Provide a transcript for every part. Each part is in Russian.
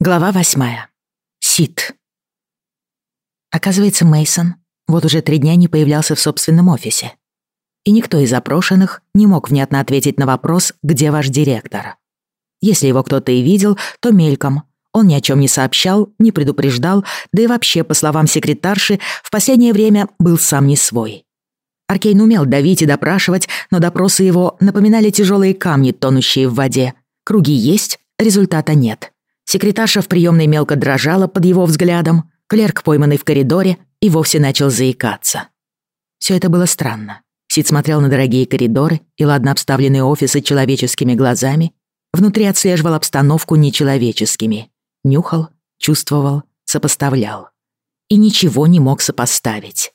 Глава восьмая. Сид. Оказывается, Мейсон вот уже три дня не появлялся в собственном офисе. И никто из опрошенных не мог внятно ответить на вопрос, где ваш директор. Если его кто-то и видел, то мельком. Он ни о чем не сообщал, не предупреждал, да и вообще, по словам секретарши, в последнее время был сам не свой. Аркейн умел давить и допрашивать, но допросы его напоминали тяжелые камни, тонущие в воде. Круги есть, результата нет. Секретарша в приемной мелко дрожала под его взглядом, клерк, пойманный в коридоре, и вовсе начал заикаться. Все это было странно. Сид смотрел на дорогие коридоры и ладно обставленные офисы человеческими глазами, внутри отслеживал обстановку нечеловеческими, нюхал, чувствовал, сопоставлял. И ничего не мог сопоставить.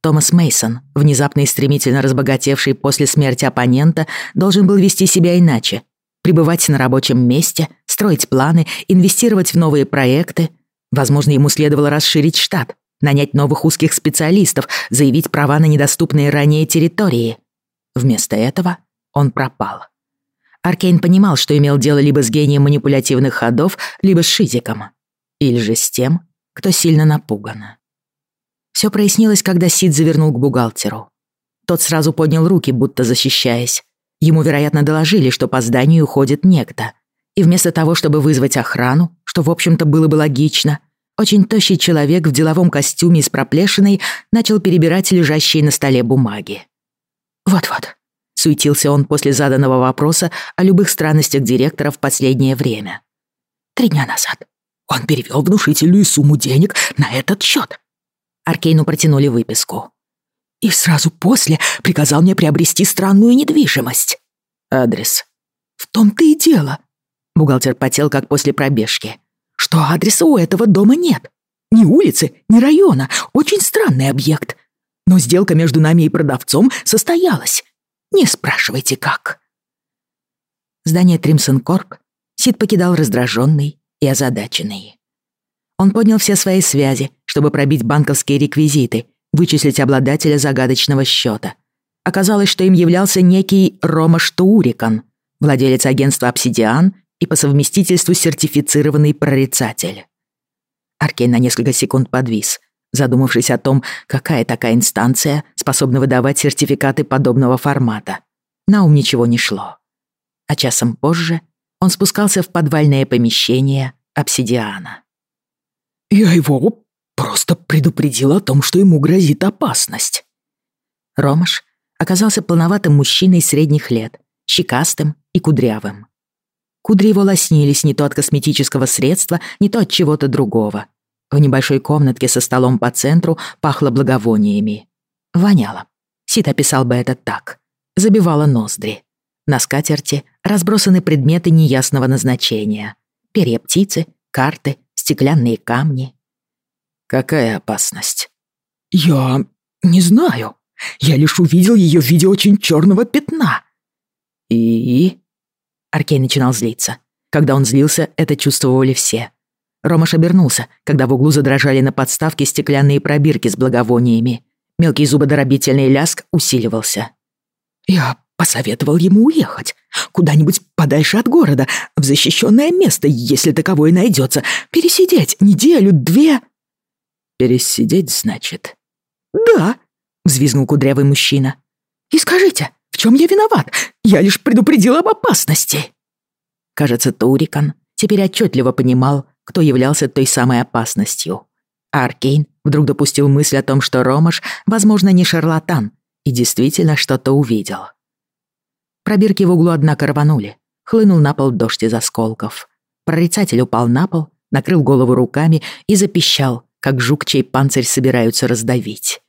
Томас Мейсон, внезапно и стремительно разбогатевший после смерти оппонента, должен был вести себя иначе, пребывать на рабочем месте, строить планы, инвестировать в новые проекты. Возможно, ему следовало расширить штат, нанять новых узких специалистов, заявить права на недоступные ранее территории. Вместо этого он пропал. Аркейн понимал, что имел дело либо с гением манипулятивных ходов, либо с Шизиком. Или же с тем, кто сильно напуган. Все прояснилось, когда Сид завернул к бухгалтеру. Тот сразу поднял руки, будто защищаясь. Ему, вероятно, доложили, что по зданию уходит некто. И вместо того, чтобы вызвать охрану, что, в общем-то, было бы логично, очень тощий человек в деловом костюме с проплешиной начал перебирать лежащие на столе бумаги. «Вот-вот», — суетился он после заданного вопроса о любых странностях директора в последнее время. «Три дня назад он перевел внушительную сумму денег на этот счет. Аркейну протянули выписку и сразу после приказал мне приобрести странную недвижимость. Адрес. В том-то и дело. Бухгалтер потел, как после пробежки. Что адреса у этого дома нет. Ни улицы, ни района. Очень странный объект. Но сделка между нами и продавцом состоялась. Не спрашивайте, как. Здание Тримсон Корп Сид покидал раздраженный и озадаченный. Он поднял все свои связи, чтобы пробить банковские реквизиты вычислить обладателя загадочного счета. Оказалось, что им являлся некий Рома Штурикан, владелец агентства «Обсидиан» и по совместительству сертифицированный прорицатель. Аркей на несколько секунд подвис, задумавшись о том, какая такая инстанция способна выдавать сертификаты подобного формата. На ум ничего не шло. А часом позже он спускался в подвальное помещение обсидиана. «Я его Просто предупредил о том, что ему грозит опасность. Ромаш оказался полноватым мужчиной средних лет, щекастым и кудрявым. Кудри его лоснились не то от косметического средства, не то от чего-то другого. В небольшой комнатке со столом по центру пахло благовониями. Воняло. Сит описал бы это так. Забивало ноздри. На скатерти разбросаны предметы неясного назначения. Перья птицы, карты, стеклянные камни. Какая опасность? Я не знаю. Я лишь увидел ее в виде очень черного пятна. И? Аркей начинал злиться. Когда он злился, это чувствовали все. Ромаш обернулся, когда в углу задрожали на подставке стеклянные пробирки с благовониями. Мелкий зубодоробительный ляск усиливался. «Я посоветовал ему уехать. Куда-нибудь подальше от города, в защищенное место, если таковое найдется. Пересидеть неделю, две...» «Пересидеть, значит?» «Да», — взвизгнул кудрявый мужчина. «И скажите, в чем я виноват? Я лишь предупредил об опасности». Кажется, Турикан теперь отчетливо понимал, кто являлся той самой опасностью. Аркейн вдруг допустил мысль о том, что Ромаш, возможно, не шарлатан, и действительно что-то увидел. Пробирки в углу, однако, рванули. Хлынул на пол дождь из осколков. Прорицатель упал на пол, накрыл голову руками и запищал, как жук, чей панцирь собираются раздавить.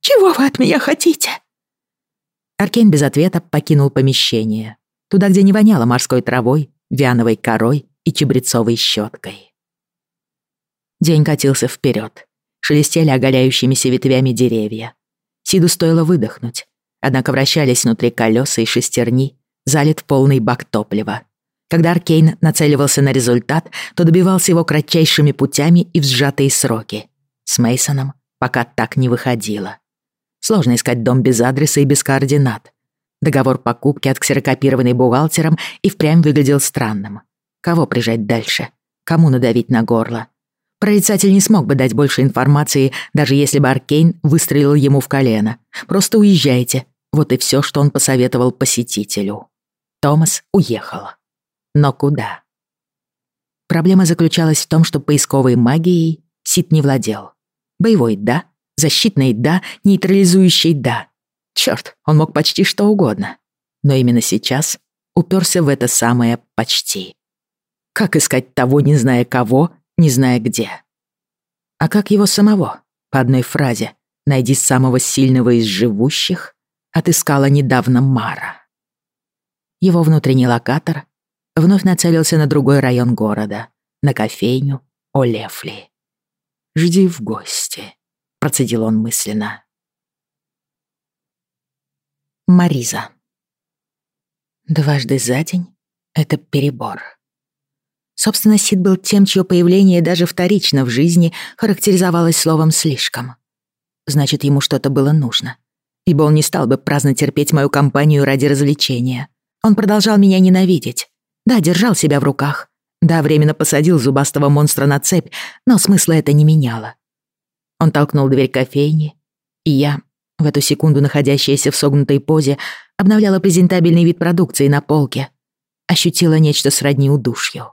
«Чего вы от меня хотите?» Аркейн без ответа покинул помещение. Туда, где не воняло морской травой, вяновой корой и чебрецовой щеткой. День катился вперед. Шелестели оголяющимися ветвями деревья. Сиду стоило выдохнуть, однако вращались внутри колеса и шестерни, залит полный бак топлива. Когда Аркейн нацеливался на результат, то добивался его кратчайшими путями и в сжатые сроки. С Мейсоном пока так не выходило. Сложно искать дом без адреса и без координат. Договор покупки отксерокопированный бухгалтером и впрямь выглядел странным. Кого прижать дальше? Кому надавить на горло? Прорицатель не смог бы дать больше информации, даже если бы Аркейн выстрелил ему в колено. Просто уезжайте. Вот и все, что он посоветовал посетителю. Томас уехал. Но куда? Проблема заключалась в том, что поисковой магией Сид не владел. Боевой — да, защитный — да, нейтрализующий — да. Чёрт, он мог почти что угодно. Но именно сейчас уперся в это самое «почти». Как искать того, не зная кого, не зная где? А как его самого, по одной фразе, «найди самого сильного из живущих», отыскала недавно Мара. Его внутренний локатор вновь нацелился на другой район города, на кофейню Олефли. «Жди в гости», — процедил он мысленно. Мариза. Дважды за день — это перебор. Собственно, Сид был тем, чье появление даже вторично в жизни характеризовалось словом «слишком». Значит, ему что-то было нужно. Ибо он не стал бы праздно терпеть мою компанию ради развлечения. Он продолжал меня ненавидеть. Да, держал себя в руках. Да, временно посадил зубастого монстра на цепь, но смысла это не меняло. Он толкнул дверь кофейни, и я, в эту секунду находящаяся в согнутой позе, обновляла презентабельный вид продукции на полке. Ощутила нечто сродни удушью.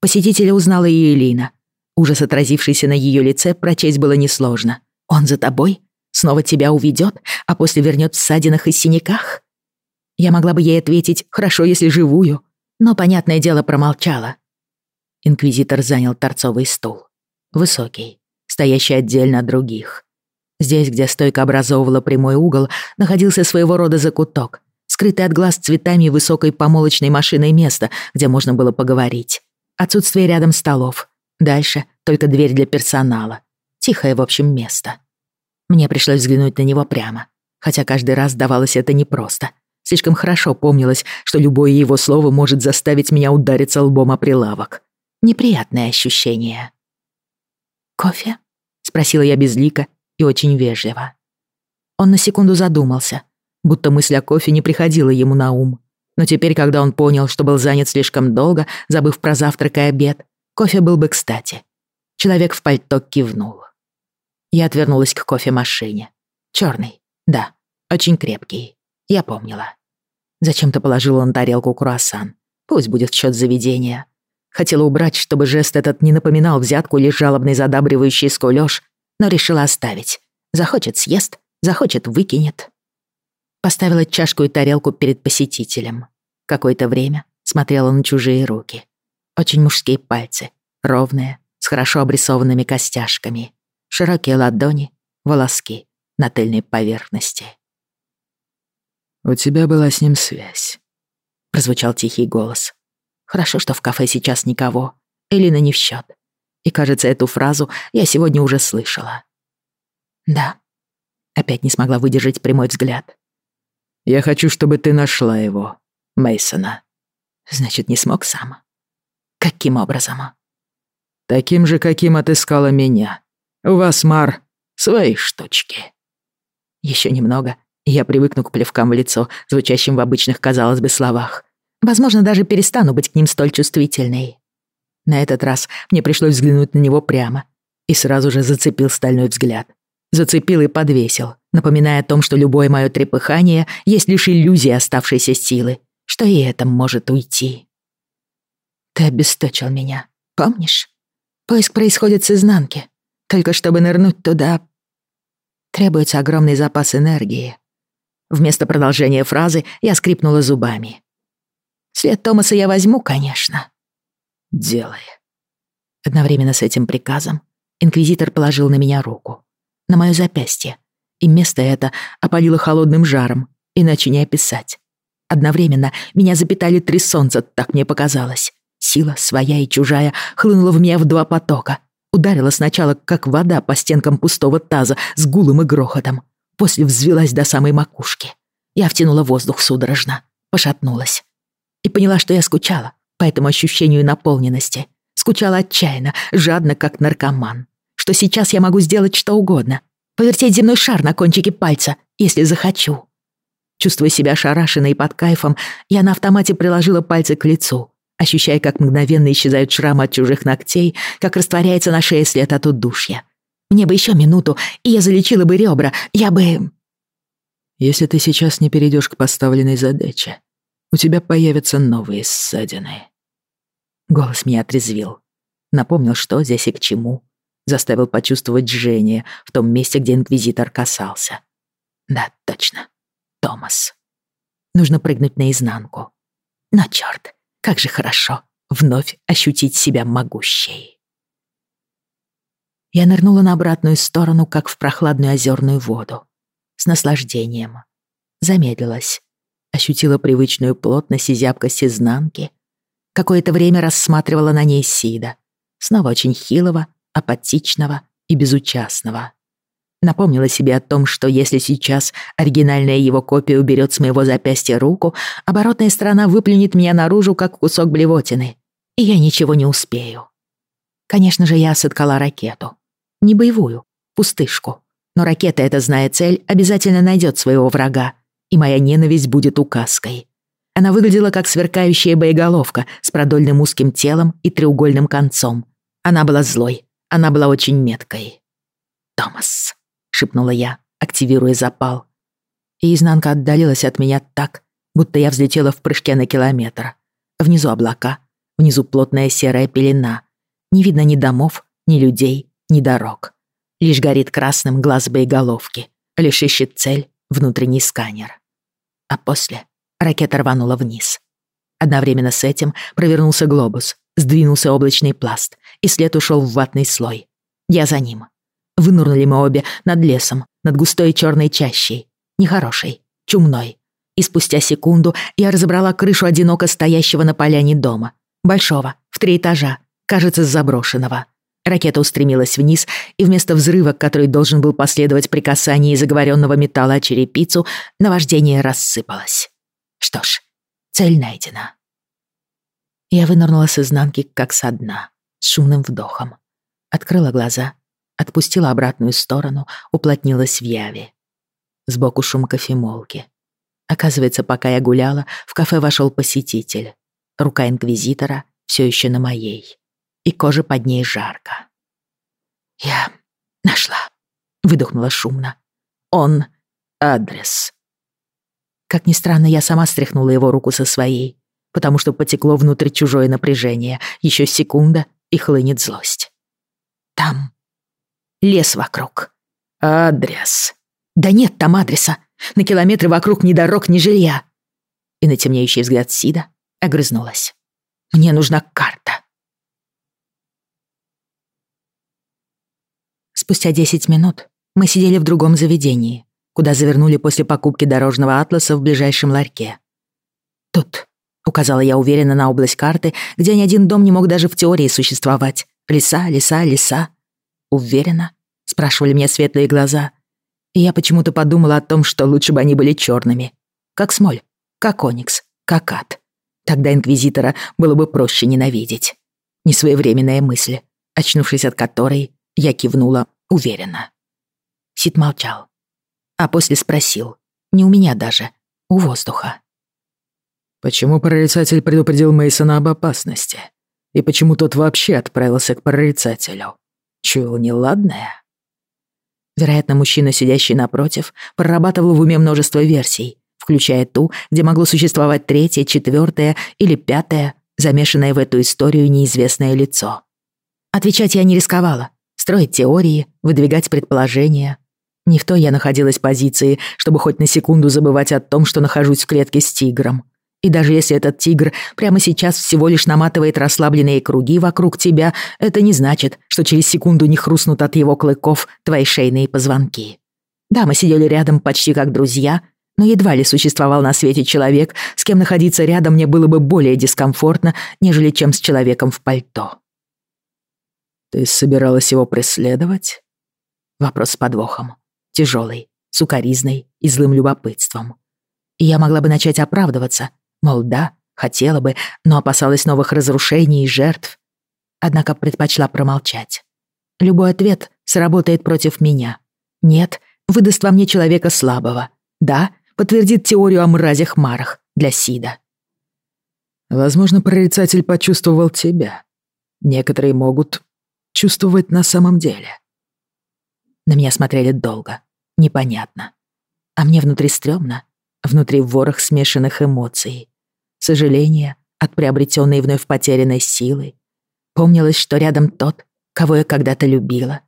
Посетителя узнала и Элина. Ужас, отразившийся на ее лице, прочесть было несложно. «Он за тобой? Снова тебя уведет, а после вернет в ссадинах и синяках?» Я могла бы ей ответить «хорошо, если живую», но, понятное дело, промолчала. Инквизитор занял торцовый стул. Высокий, стоящий отдельно от других. Здесь, где стойка образовывала прямой угол, находился своего рода закуток, скрытый от глаз цветами высокой помолочной машиной место, где можно было поговорить. Отсутствие рядом столов. Дальше только дверь для персонала. Тихое, в общем, место. Мне пришлось взглянуть на него прямо. Хотя каждый раз давалось это непросто. Слишком хорошо помнилось, что любое его слово может заставить меня удариться лбом о прилавок. Неприятное ощущение. «Кофе?» — спросила я безлико и очень вежливо. Он на секунду задумался, будто мысль о кофе не приходила ему на ум. Но теперь, когда он понял, что был занят слишком долго, забыв про завтрак и обед, кофе был бы кстати. Человек в пальто кивнул. Я отвернулась к кофемашине. Черный, да, очень крепкий. Я помнила. Зачем-то положила на тарелку круассан. Пусть будет в счет заведения. Хотела убрать, чтобы жест этот не напоминал взятку или жалобный задабривающий скулёж, но решила оставить. Захочет — съест, захочет — выкинет. Поставила чашку и тарелку перед посетителем. Какое-то время смотрела на чужие руки. Очень мужские пальцы, ровные, с хорошо обрисованными костяшками. Широкие ладони, волоски на тыльной поверхности. «У тебя была с ним связь», — прозвучал тихий голос. «Хорошо, что в кафе сейчас никого. Элина не в счет. И, кажется, эту фразу я сегодня уже слышала». «Да». Опять не смогла выдержать прямой взгляд. Я хочу, чтобы ты нашла его, Мейсона. Значит, не смог сам. Каким образом? Таким же, каким отыскала меня. У вас, Мар, свои штучки. Еще немного, я привыкну к плевкам в лицо, звучащим в обычных, казалось бы, словах. Возможно, даже перестану быть к ним столь чувствительной. На этот раз мне пришлось взглянуть на него прямо, и сразу же зацепил стальной взгляд. Зацепил и подвесил, напоминая о том, что любое мое трепыхание есть лишь иллюзия оставшейся силы, что и это может уйти. Ты обесточил меня, помнишь? Поиск происходит с изнанки. Только чтобы нырнуть туда, требуется огромный запас энергии. Вместо продолжения фразы я скрипнула зубами. След Томаса я возьму, конечно. Делай. Одновременно с этим приказом инквизитор положил на меня руку на моё запястье, и место это опалило холодным жаром, иначе не описать. Одновременно меня запитали три солнца, так мне показалось. Сила, своя и чужая, хлынула в меня в два потока. Ударила сначала, как вода по стенкам пустого таза, с гулом и грохотом. После взвелась до самой макушки. Я втянула воздух судорожно, пошатнулась. И поняла, что я скучала по этому ощущению наполненности. Скучала отчаянно, жадно, как наркоман что сейчас я могу сделать что угодно. Повертеть земной шар на кончике пальца, если захочу. Чувствуя себя ошарашенной и под кайфом, я на автомате приложила пальцы к лицу, ощущая, как мгновенно исчезают шрамы от чужих ногтей, как растворяется на шее след от удушья. Мне бы еще минуту, и я залечила бы ребра. Я бы... Если ты сейчас не перейдешь к поставленной задаче, у тебя появятся новые ссадины. Голос меня отрезвил. Напомнил, что здесь и к чему. Заставил почувствовать жжение в том месте, где инквизитор касался. Да, точно. Томас. Нужно прыгнуть наизнанку. Но чёрт, как же хорошо вновь ощутить себя могущей. Я нырнула на обратную сторону, как в прохладную озерную воду. С наслаждением. Замедлилась. Ощутила привычную плотность и зябкость изнанки. Какое-то время рассматривала на ней Сида. Снова очень хилого, апатичного и безучастного. Напомнила себе о том, что если сейчас оригинальная его копия уберет с моего запястья руку, оборотная сторона выплюнет меня наружу, как кусок блевотины, и я ничего не успею. Конечно же, я соткала ракету. Не боевую, пустышку. Но ракета эта, зная цель, обязательно найдет своего врага, и моя ненависть будет указкой. Она выглядела как сверкающая боеголовка с продольным узким телом и треугольным концом. Она была злой, она была очень меткой. «Томас», — шепнула я, активируя запал. И изнанка отдалилась от меня так, будто я взлетела в прыжке на километр. Внизу облака, внизу плотная серая пелена. Не видно ни домов, ни людей, ни дорог. Лишь горит красным глаз боеголовки, лишь ищет цель внутренний сканер. А после ракета рванула вниз. Одновременно с этим провернулся глобус, сдвинулся облачный пласт, и след ушел в ватный слой. Я за ним. Вынурнули мы обе над лесом, над густой черной чащей. Нехорошей, чумной. И спустя секунду я разобрала крышу одиноко стоящего на поляне дома. Большого, в три этажа, кажется, заброшенного. Ракета устремилась вниз, и вместо взрыва, который должен был последовать при касании заговоренного металла черепицу, наваждение рассыпалось. Что ж, цель найдена. Я вынырнула с изнанки, как со дна, с шумным вдохом. Открыла глаза, отпустила обратную сторону, уплотнилась в яве. Сбоку шум кофемолки. Оказывается, пока я гуляла, в кафе вошел посетитель. Рука инквизитора все еще на моей и кожа под ней жарко. «Я нашла», — выдохнула шумно. «Он адрес». Как ни странно, я сама стряхнула его руку со своей, потому что потекло внутрь чужое напряжение. Еще секунда, и хлынет злость. Там лес вокруг. Адрес. Да нет там адреса. На километры вокруг ни дорог, ни жилья. И на темнеющий взгляд Сида огрызнулась. Мне нужна карта. Спустя 10 минут мы сидели в другом заведении, куда завернули после покупки дорожного атласа в ближайшем ларьке. «Тут», — указала я уверенно на область карты, где ни один дом не мог даже в теории существовать. «Леса, леса, леса». «Уверена?» — спрашивали меня светлые глаза. И я почему-то подумала о том, что лучше бы они были черными. Как смоль, как оникс, как ад. Тогда инквизитора было бы проще ненавидеть. Несвоевременная мысль, очнувшись от которой, я кивнула уверенно. Сид молчал, а после спросил, не у меня даже, у воздуха. «Почему прорицатель предупредил Мейсона об опасности? И почему тот вообще отправился к прорицателю? Чуял неладное?» Вероятно, мужчина, сидящий напротив, прорабатывал в уме множество версий, включая ту, где могло существовать третье, четвертое или пятое, замешанное в эту историю неизвестное лицо. Отвечать я не рисковала, строить теории, выдвигать предположения. Не в той я находилась позиции, чтобы хоть на секунду забывать о том, что нахожусь в клетке с тигром. И даже если этот тигр прямо сейчас всего лишь наматывает расслабленные круги вокруг тебя, это не значит, что через секунду не хрустнут от его клыков твои шейные позвонки. Да, мы сидели рядом почти как друзья, но едва ли существовал на свете человек, с кем находиться рядом мне было бы более дискомфортно, нежели чем с человеком в пальто. «Ты собиралась его преследовать?» Вопрос с подвохом. Тяжелый, сукоризный и злым любопытством. И я могла бы начать оправдываться, мол, да, хотела бы, но опасалась новых разрушений и жертв. Однако предпочла промолчать. Любой ответ сработает против меня. Нет, выдаст во мне человека слабого. Да, подтвердит теорию о мразях-марах для Сида. Возможно, прорицатель почувствовал тебя. Некоторые могут чувствовать на самом деле. На меня смотрели долго, непонятно. А мне внутри стрёмно, внутри ворох смешанных эмоций. Сожаление от приобретенной вновь потерянной силы. Помнилось, что рядом тот, кого я когда-то любила.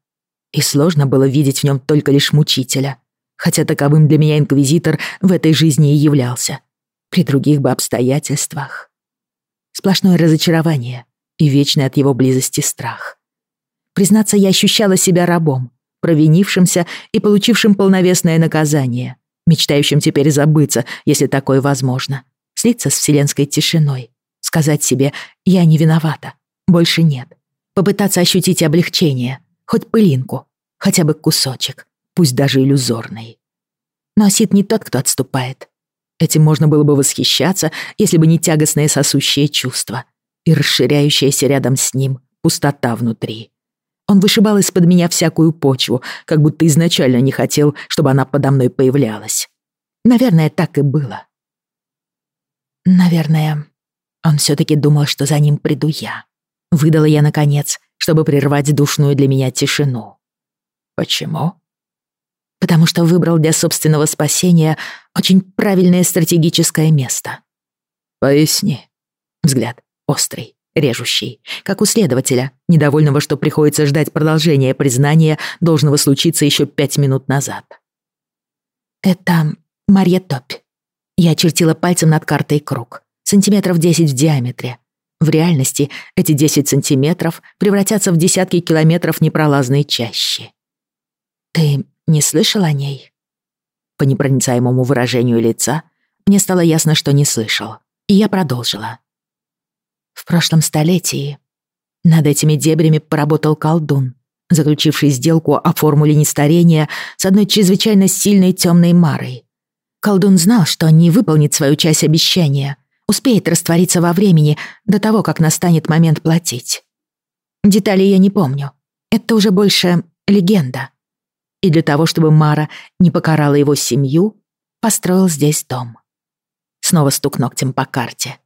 И сложно было видеть в нем только лишь мучителя, хотя таковым для меня инквизитор в этой жизни и являлся. При других бы обстоятельствах. Сплошное разочарование и вечный от его близости страх. Признаться, я ощущала себя рабом, провинившимся и получившим полновесное наказание, мечтающим теперь забыться, если такое возможно, слиться с вселенской тишиной, сказать себе «я не виновата, больше нет», попытаться ощутить облегчение, хоть пылинку, хотя бы кусочек, пусть даже иллюзорный. Но Сид не тот, кто отступает. Этим можно было бы восхищаться, если бы не тягостное сосущее чувство и расширяющаяся рядом с ним пустота внутри. Он вышибал из-под меня всякую почву, как будто изначально не хотел, чтобы она подо мной появлялась. Наверное, так и было. Наверное, он все-таки думал, что за ним приду я. Выдала я, наконец, чтобы прервать душную для меня тишину. Почему? Потому что выбрал для собственного спасения очень правильное стратегическое место. Поясни. Взгляд острый, режущий, как у следователя, недовольного, что приходится ждать продолжения признания, должного случиться еще пять минут назад. Это Марья Топь. Я очертила пальцем над картой круг, сантиметров десять в диаметре. В реальности эти десять сантиметров превратятся в десятки километров непролазной чащи. Ты не слышал о ней? По непроницаемому выражению лица мне стало ясно, что не слышал, и я продолжила. В прошлом столетии над этими дебрями поработал колдун, заключивший сделку о формуле нестарения с одной чрезвычайно сильной темной марой. Колдун знал, что не выполнит свою часть обещания, успеет раствориться во времени до того, как настанет момент платить. Деталей я не помню. Это уже больше легенда. И для того, чтобы Мара не покарала его семью, построил здесь дом. Снова стук ногтем по карте.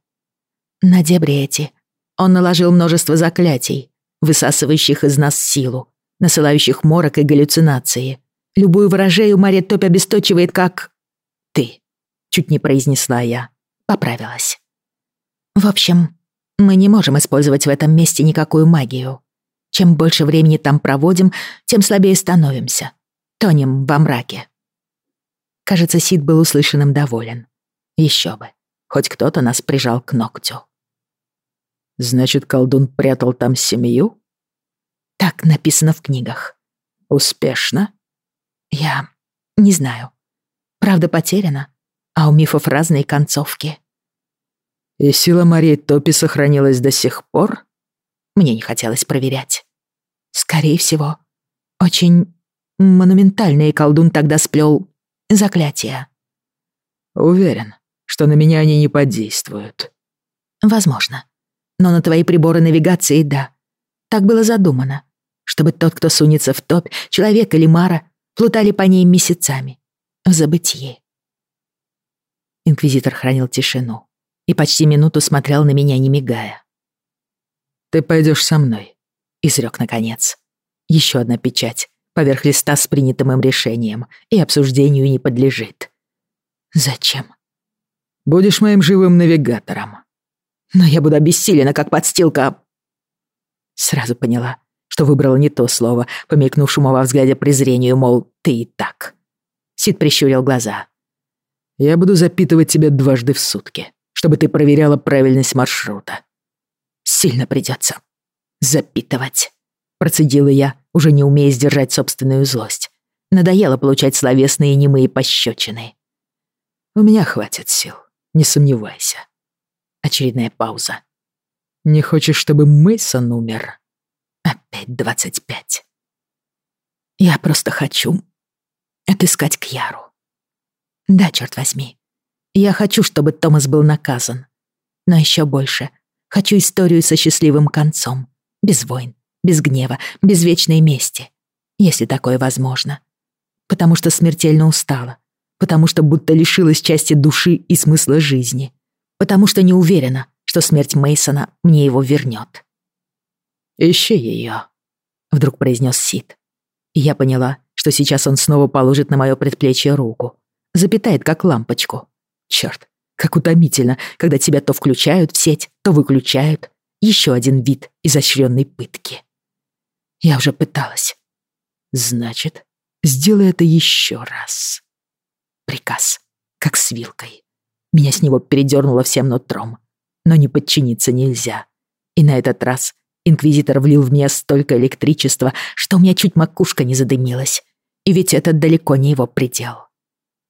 На дебри эти он наложил множество заклятий, высасывающих из нас силу, насылающих морок и галлюцинации. Любую ворожею Мария Топь обесточивает как... «ты», — чуть не произнесла я. Поправилась. В общем, мы не можем использовать в этом месте никакую магию. Чем больше времени там проводим, тем слабее становимся. Тонем во мраке. Кажется, Сид был услышанным доволен. Еще бы. Хоть кто-то нас прижал к ногтю. Значит, колдун прятал там семью? Так написано в книгах. Успешно? Я не знаю. Правда потеряна, а у мифов разные концовки. И сила Марии Топи сохранилась до сих пор? Мне не хотелось проверять. Скорее всего. Очень монументальный колдун тогда сплел заклятия. Уверен, что на меня они не подействуют. Возможно. Но на твои приборы навигации — да. Так было задумано. Чтобы тот, кто сунется в топь, человек или Мара, плутали по ней месяцами. В забытье. Инквизитор хранил тишину и почти минуту смотрел на меня, не мигая. «Ты пойдешь со мной», — изрек наконец. Еще одна печать поверх листа с принятым им решением и обсуждению не подлежит. «Зачем?» «Будешь моим живым навигатором», но я буду обессилена, как подстилка. Сразу поняла, что выбрала не то слово, помелькнувшему во взгляде презрению, мол, ты и так. Сид прищурил глаза. Я буду запитывать тебя дважды в сутки, чтобы ты проверяла правильность маршрута. Сильно придется запитывать. Процедила я, уже не умея сдержать собственную злость. Надоело получать словесные немые пощечины. У меня хватит сил, не сомневайся. Очередная пауза. «Не хочешь, чтобы Мейсон умер?» Опять двадцать пять. Я просто хочу отыскать Кьяру. Да, черт возьми. Я хочу, чтобы Томас был наказан. Но еще больше хочу историю со счастливым концом. Без войн, без гнева, без вечной мести. Если такое возможно. Потому что смертельно устала. Потому что будто лишилась части души и смысла жизни потому что не уверена, что смерть Мейсона мне его вернет. «Ищи ее», — вдруг произнес Сид. И я поняла, что сейчас он снова положит на мое предплечье руку. Запитает, как лампочку. Черт, как утомительно, когда тебя то включают в сеть, то выключают. Еще один вид изощренной пытки. Я уже пыталась. Значит, сделай это еще раз. Приказ, как с вилкой. Меня с него передернуло всем нутром. Но не подчиниться нельзя. И на этот раз инквизитор влил в меня столько электричества, что у меня чуть макушка не задымилась. И ведь это далеко не его предел.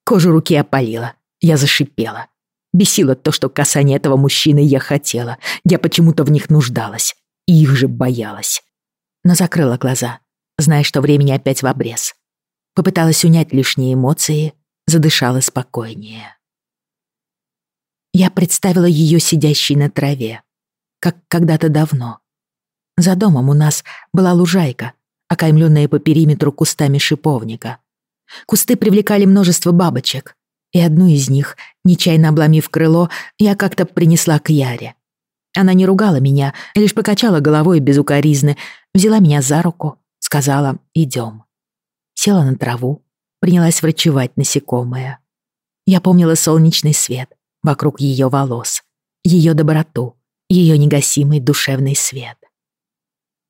Кожу руки опалило. Я зашипела. Бесило то, что касание этого мужчины я хотела. Я почему-то в них нуждалась. И их же боялась. Но закрыла глаза, зная, что времени опять в обрез. Попыталась унять лишние эмоции, задышала спокойнее. Я представила ее сидящей на траве, как когда-то давно. За домом у нас была лужайка, окаймленная по периметру кустами шиповника. Кусты привлекали множество бабочек, и одну из них, нечаянно обломив крыло, я как-то принесла к Яре. Она не ругала меня, лишь покачала головой без укоризны, взяла меня за руку, сказала «идем». Села на траву, принялась врачевать насекомое. Я помнила солнечный свет вокруг ее волос, ее доброту, ее негасимый душевный свет.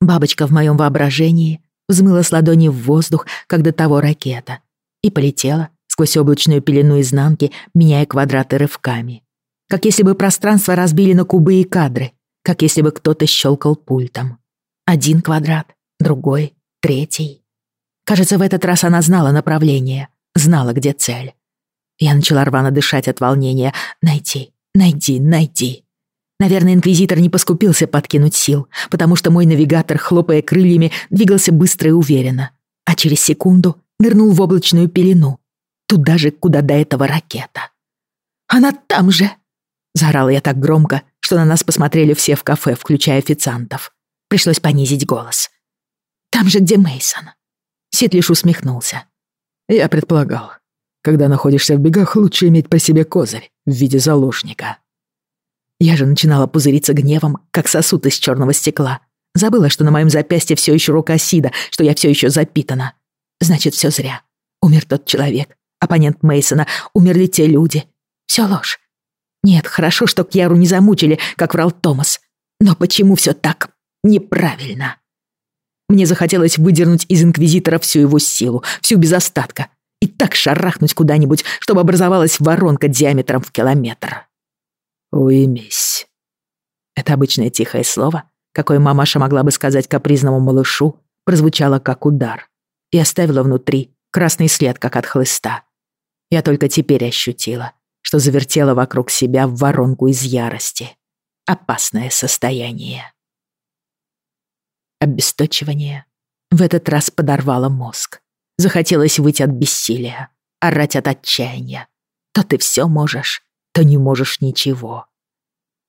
Бабочка в моем воображении взмыла с ладони в воздух, как до того ракета, и полетела сквозь облачную пелену изнанки, меняя квадраты рывками. Как если бы пространство разбили на кубы и кадры, как если бы кто-то щелкал пультом. Один квадрат, другой, третий. Кажется, в этот раз она знала направление, знала, где цель. Я начала рвано дышать от волнения. Найти, найди, найди. Наверное, инквизитор не поскупился подкинуть сил, потому что мой навигатор, хлопая крыльями, двигался быстро и уверенно, а через секунду нырнул в облачную пелену, туда же, куда до этого ракета. «Она там же!» — заорала я так громко, что на нас посмотрели все в кафе, включая официантов. Пришлось понизить голос. «Там же, где Мейсон. Сид лишь усмехнулся. «Я предполагал, когда находишься в бегах, лучше иметь при себе козырь в виде заложника». Я же начинала пузыриться гневом, как сосуд из черного стекла. Забыла, что на моем запястье все еще рука Сида, что я все еще запитана. Значит, все зря. Умер тот человек, оппонент Мейсона, умерли те люди. Все ложь. Нет, хорошо, что Кьяру не замучили, как врал Томас. Но почему все так неправильно? Мне захотелось выдернуть из Инквизитора всю его силу, всю без остатка, и так шарахнуть куда-нибудь, чтобы образовалась воронка диаметром в километр. «Уймись». Это обычное тихое слово, какое мамаша могла бы сказать капризному малышу, прозвучало как удар и оставило внутри красный след, как от хлыста. Я только теперь ощутила, что завертела вокруг себя воронку из ярости. Опасное состояние. Обесточивание в этот раз подорвало мозг. Захотелось выйти от бессилия, орать от отчаяния. То ты все можешь, то не можешь ничего.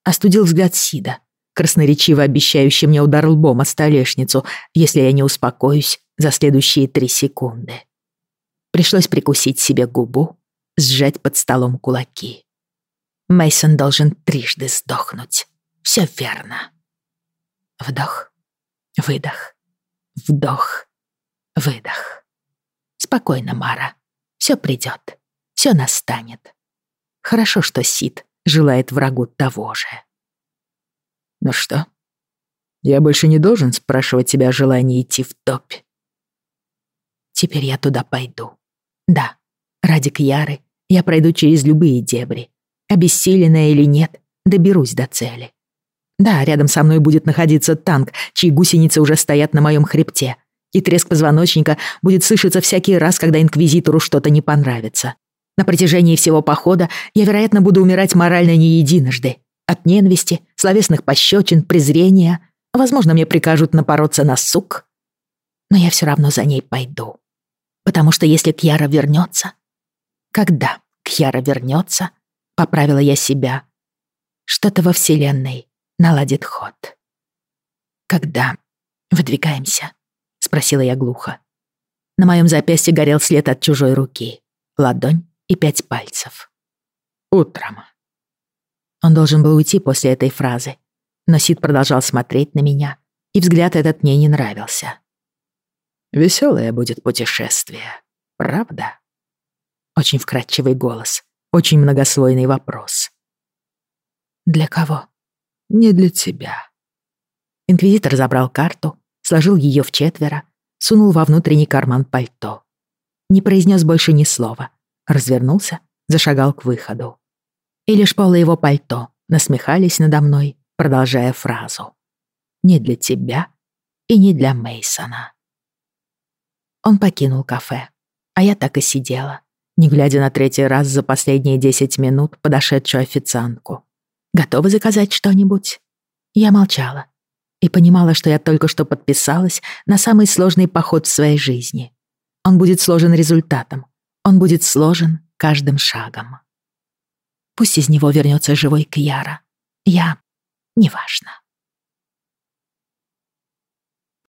Остудил взгляд Сида, красноречиво обещающий мне удар лбом о столешницу, если я не успокоюсь за следующие три секунды. Пришлось прикусить себе губу, сжать под столом кулаки. Мейсон должен трижды сдохнуть. Все верно. Вдох, выдох, вдох, выдох. Спокойно, Мара. Все придет, все настанет. Хорошо, что Сид желает врагу того же. Ну что, я больше не должен спрашивать тебя о желании идти в топь? Теперь я туда пойду. Да, ради Кьяры я пройду через любые дебри. Обессиленная или нет, доберусь до цели. Да, рядом со мной будет находиться танк, чьи гусеницы уже стоят на моем хребте, и треск позвоночника будет слышаться всякий раз, когда Инквизитору что-то не понравится. На протяжении всего похода я, вероятно, буду умирать морально не единожды. От ненависти, словесных пощечин, презрения. Возможно, мне прикажут напороться на сук. Но я все равно за ней пойду. Потому что если Кьяра вернется... Когда Кьяра вернется, поправила я себя, что-то во Вселенной наладит ход. «Когда выдвигаемся?» — спросила я глухо. На моем запястье горел след от чужой руки. Ладонь и пять пальцев. Утром. Он должен был уйти после этой фразы, но Сид продолжал смотреть на меня, и взгляд этот мне не нравился. «Веселое будет путешествие, правда?» Очень вкрадчивый голос, очень многослойный вопрос. «Для кого?» «Не для тебя». Инквизитор забрал карту, сложил ее в четверо, сунул во внутренний карман пальто. Не произнес больше ни слова, развернулся, зашагал к выходу. И лишь полы его пальто насмехались надо мной, продолжая фразу. «Не для тебя и не для Мейсона. Он покинул кафе, а я так и сидела, не глядя на третий раз за последние десять минут подошедшую официантку. Готова заказать что-нибудь? Я молчала и понимала, что я только что подписалась на самый сложный поход в своей жизни. Он будет сложен результатом, он будет сложен каждым шагом. Пусть из него вернется живой Кьяра. Я... неважно.